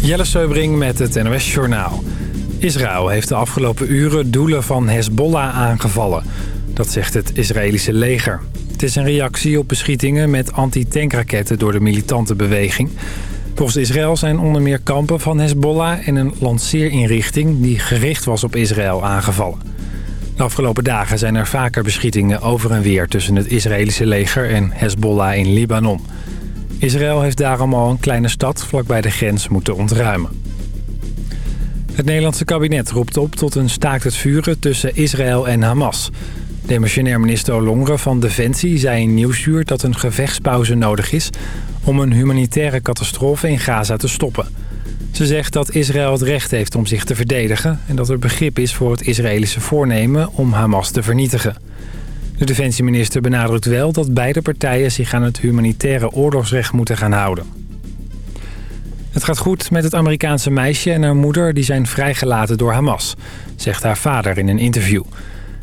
Jelle Seubring met het NOS Journaal. Israël heeft de afgelopen uren doelen van Hezbollah aangevallen. Dat zegt het Israëlische leger. Het is een reactie op beschietingen met anti-tankraketten door de militante beweging. Volgens Israël zijn onder meer kampen van Hezbollah en een lanceerinrichting die gericht was op Israël aangevallen. De afgelopen dagen zijn er vaker beschietingen over en weer tussen het Israëlische leger en Hezbollah in Libanon. Israël heeft daarom al een kleine stad vlakbij de grens moeten ontruimen. Het Nederlandse kabinet roept op tot een staakt het vuren tussen Israël en Hamas. Demissionair minister Olongre van Defensie zei in Nieuwsuur dat een gevechtspauze nodig is... om een humanitaire catastrofe in Gaza te stoppen. Ze zegt dat Israël het recht heeft om zich te verdedigen... en dat er begrip is voor het Israëlische voornemen om Hamas te vernietigen. De defensieminister benadrukt wel dat beide partijen zich aan het humanitaire oorlogsrecht moeten gaan houden. Het gaat goed met het Amerikaanse meisje en haar moeder die zijn vrijgelaten door Hamas, zegt haar vader in een interview.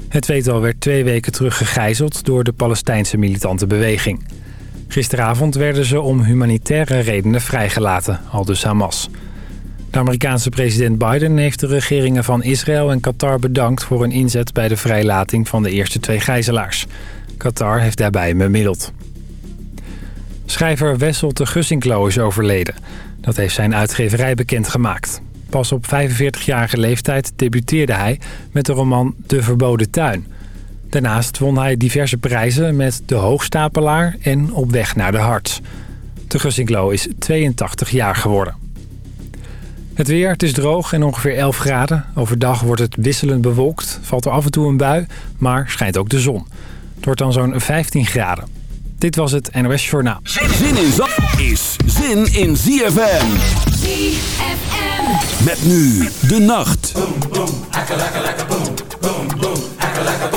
Het tweetal werd twee weken terug gegijzeld door de Palestijnse militante beweging. Gisteravond werden ze om humanitaire redenen vrijgelaten, al dus Hamas. De Amerikaanse president Biden heeft de regeringen van Israël en Qatar bedankt... voor hun inzet bij de vrijlating van de eerste twee gijzelaars. Qatar heeft daarbij bemiddeld. Schrijver Wessel de Gussinklo is overleden. Dat heeft zijn uitgeverij bekendgemaakt. Pas op 45-jarige leeftijd debuteerde hij met de roman De Verboden Tuin. Daarnaast won hij diverse prijzen met De Hoogstapelaar en Op weg naar de Hart. De Gussinklo is 82 jaar geworden. Het weer, het is droog en ongeveer 11 graden. Overdag wordt het wisselend bewolkt, valt er af en toe een bui, maar schijnt ook de zon. Het wordt dan zo'n 15 graden. Dit was het NOS Journaal. Zin in Zap is zin in ZFM. ZFM. Met nu de nacht. Boom, boom, monkey's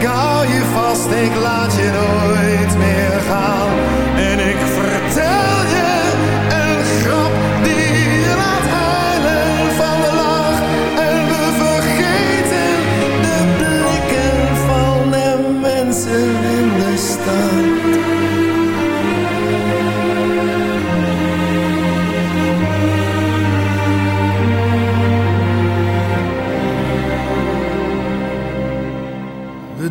ik hou je vast, ik laat je nooit meer gaan.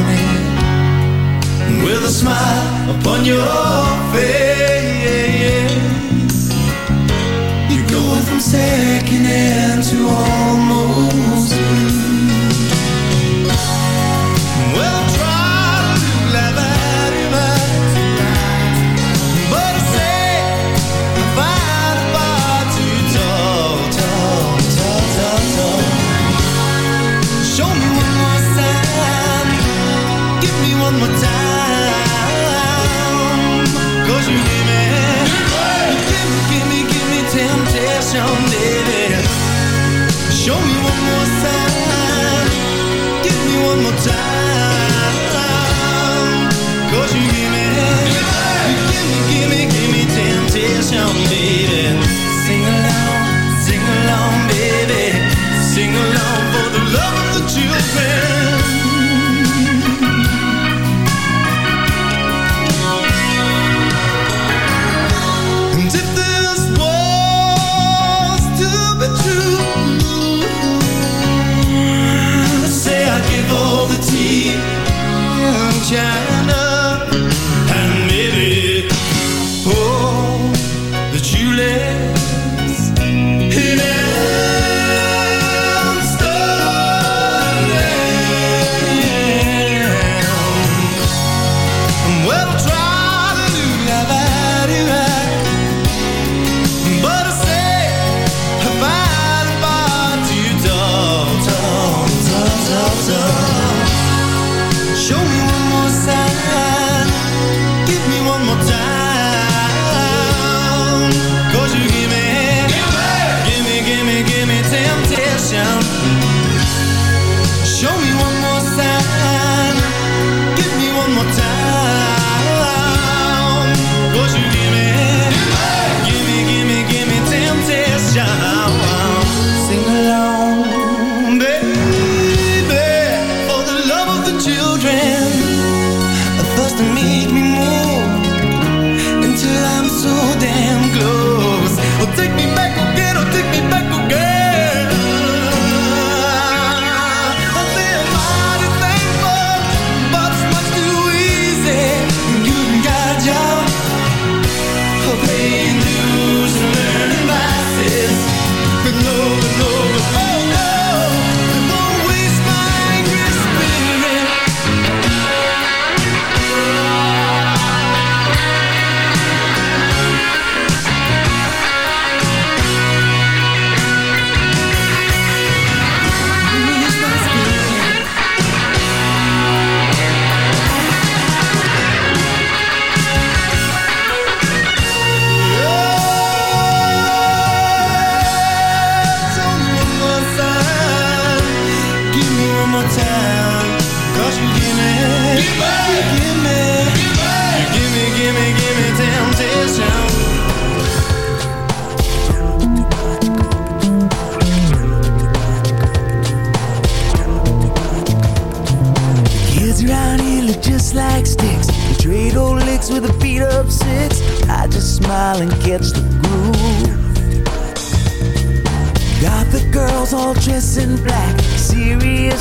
it With a smile upon your face. You're going from second hand to almost Show me one more give me one more you give me, you give me, give me, give me temptation, baby. Sing along, sing along, baby, sing along for the love of the children. China.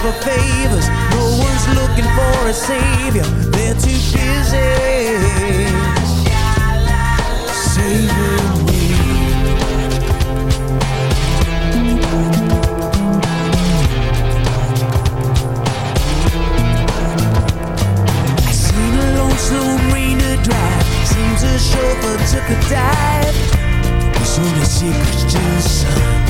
for favors. No one's looking for a savior. They're too busy saving me. I seen a lonesome rainer drive. Seems the chauffeur took a dive. There's only secrets to the sun.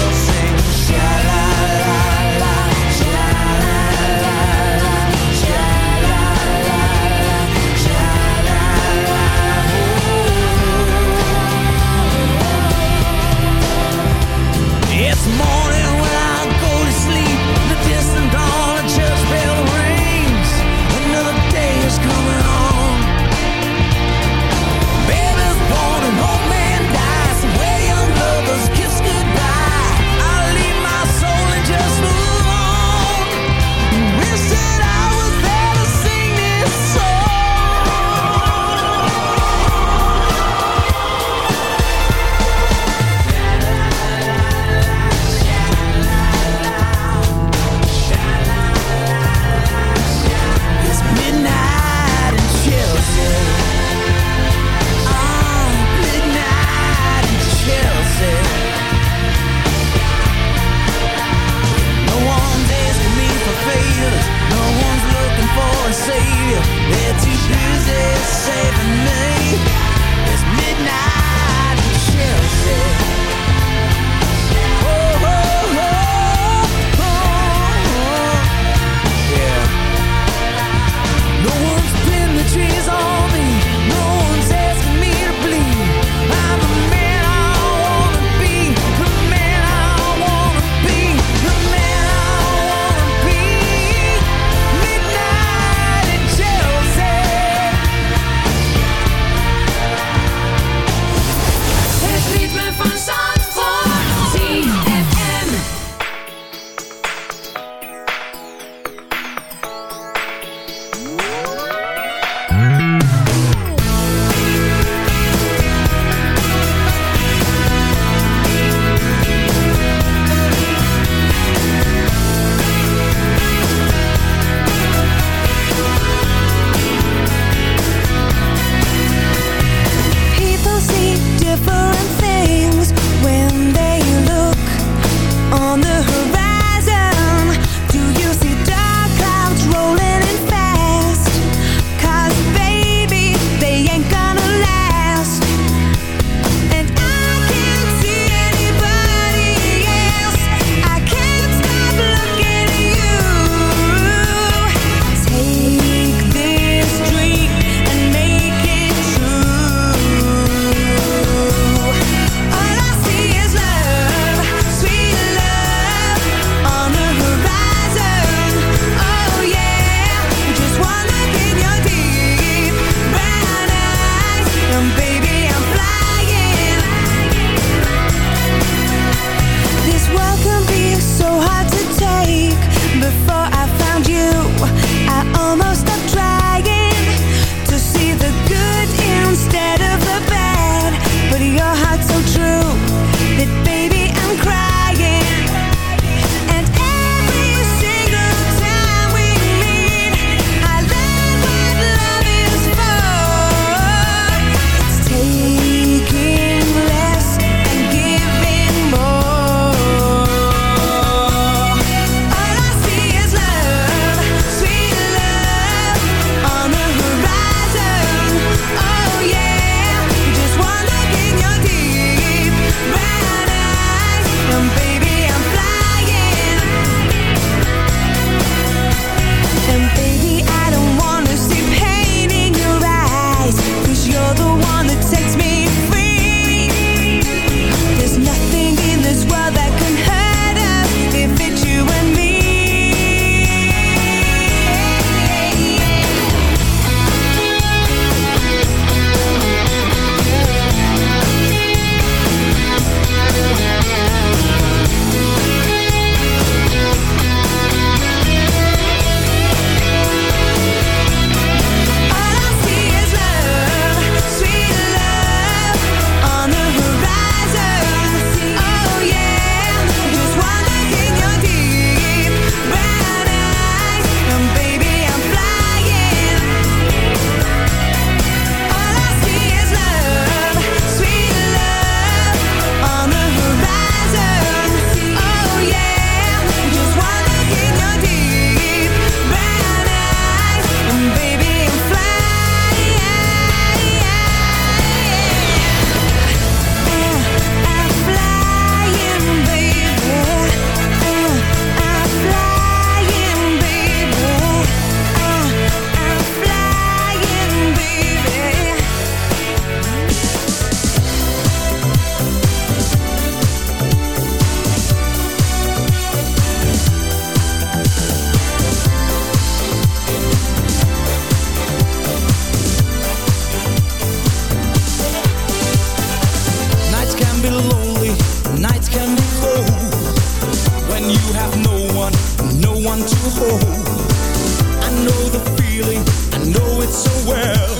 well.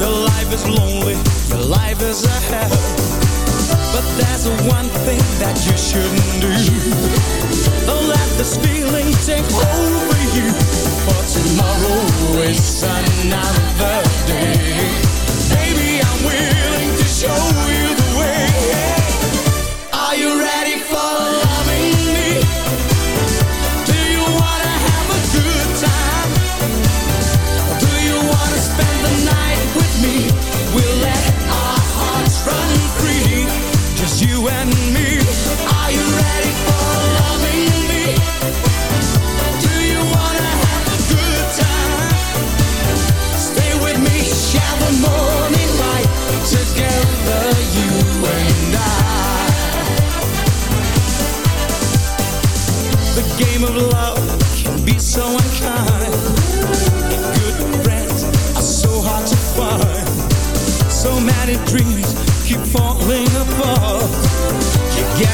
Your life is lonely, your life is a hell. But there's one thing that you shouldn't do. Don't let this feeling take over you. For tomorrow is another day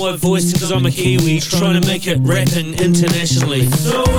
my voice cause I'm a Kiwi Trying to make it rapping internationally? so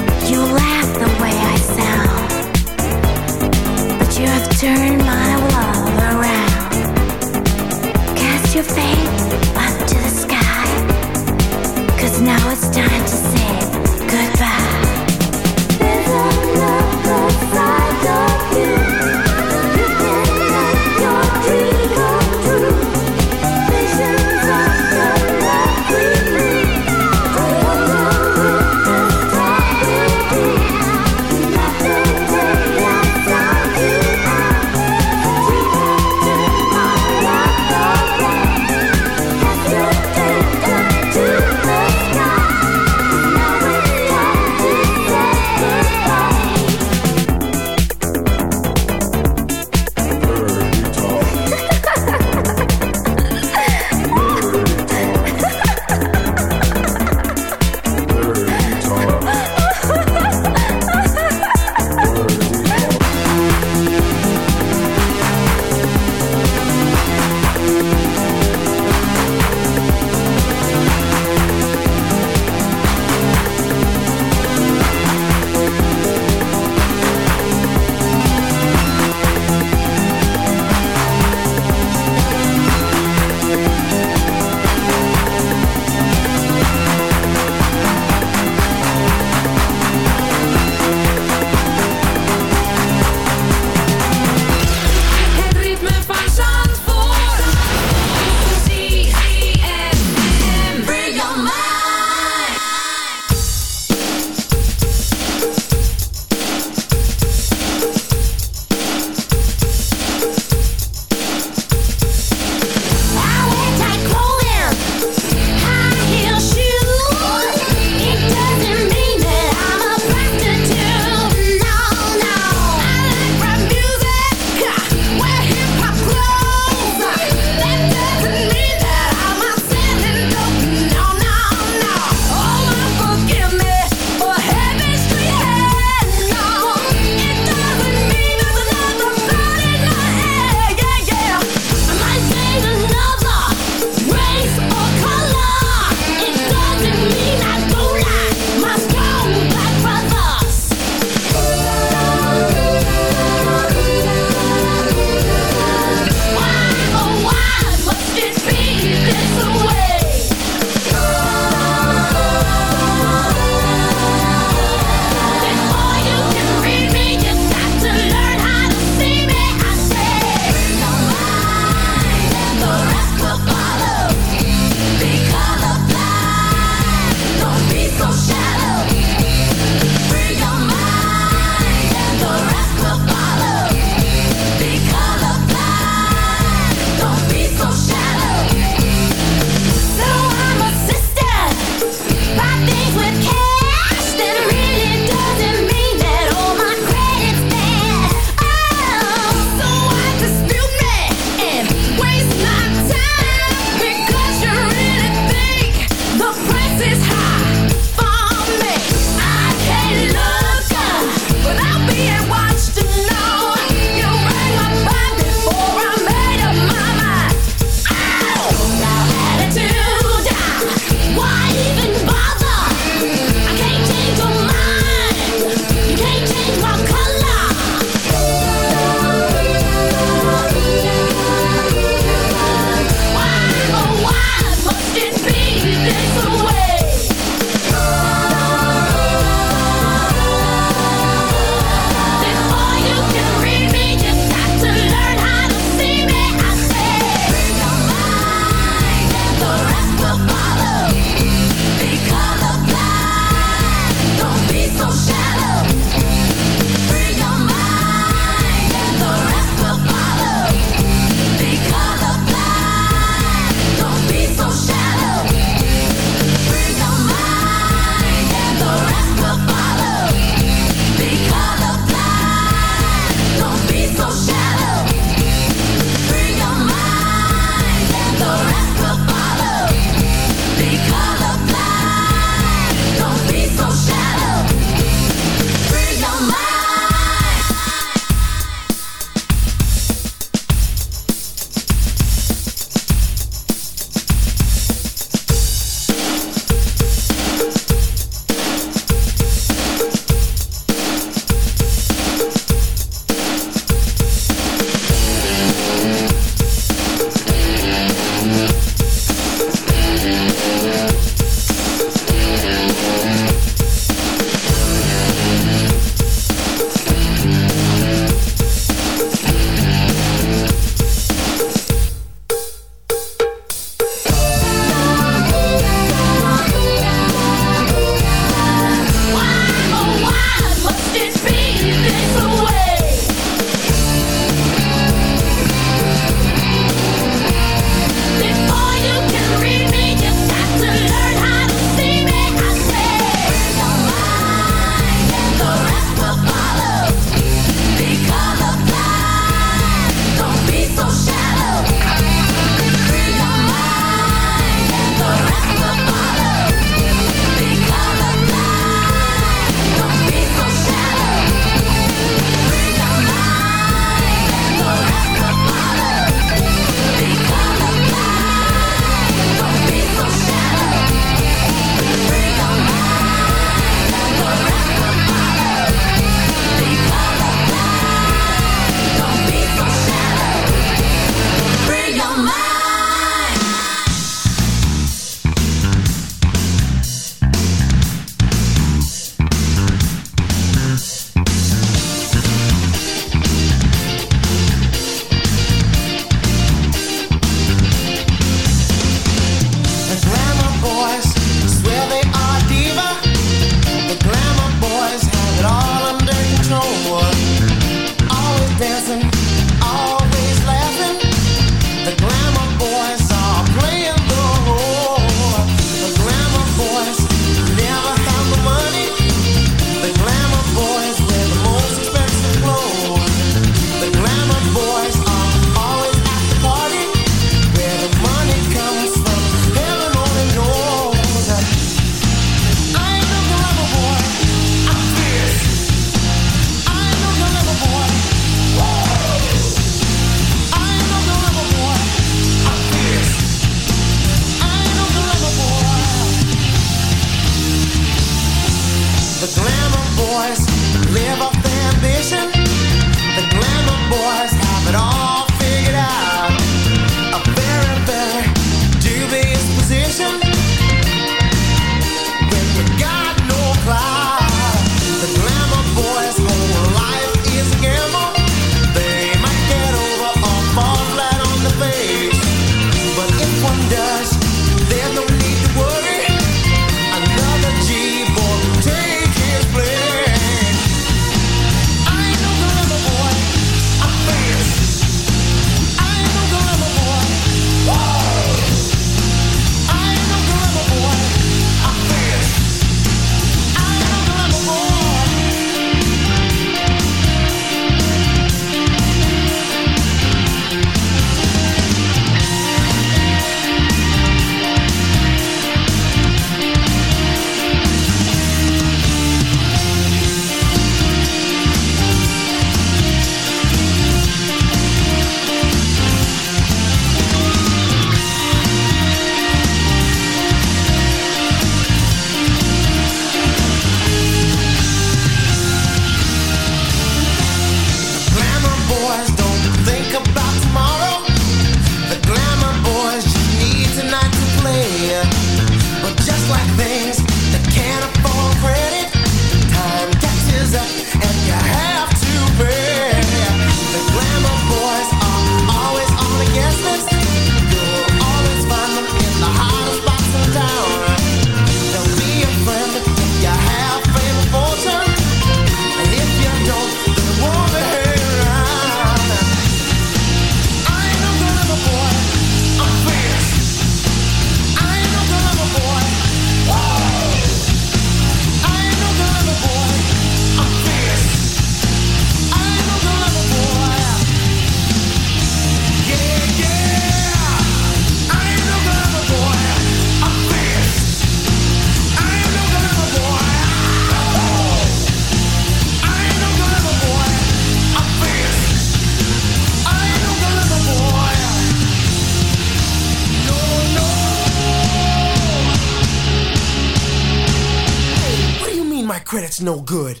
no good.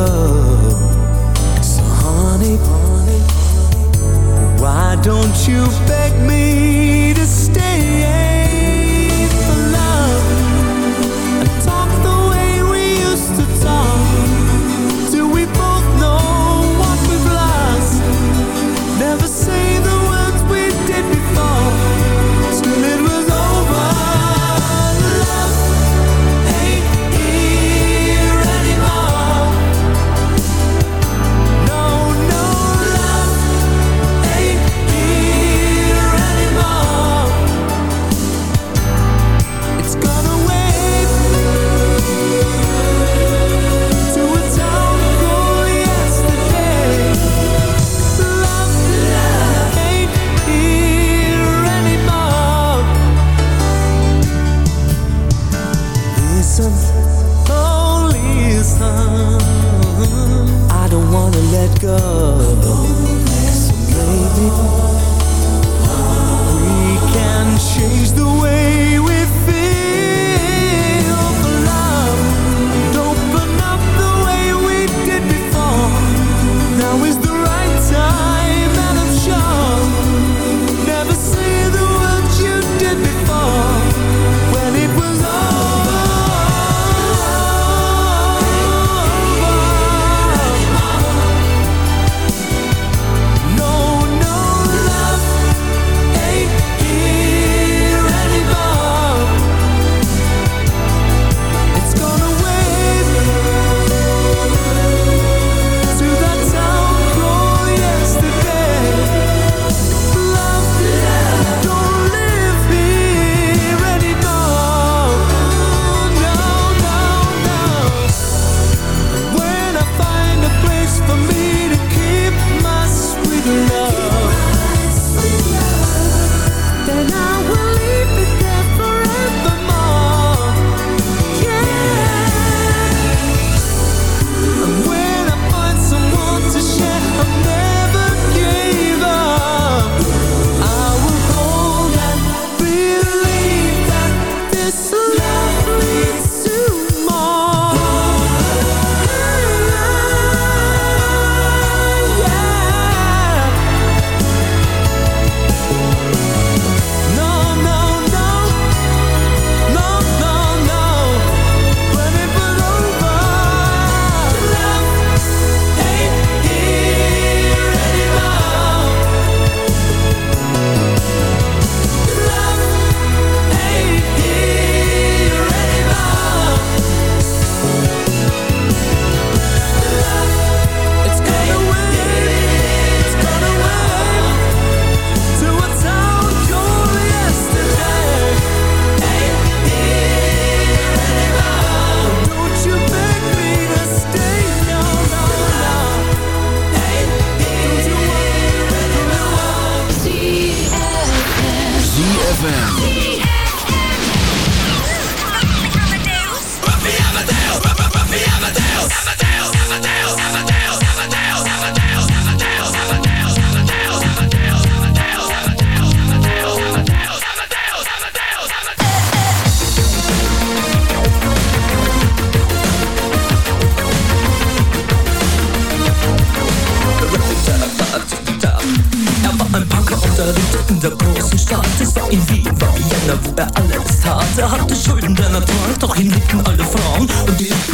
love.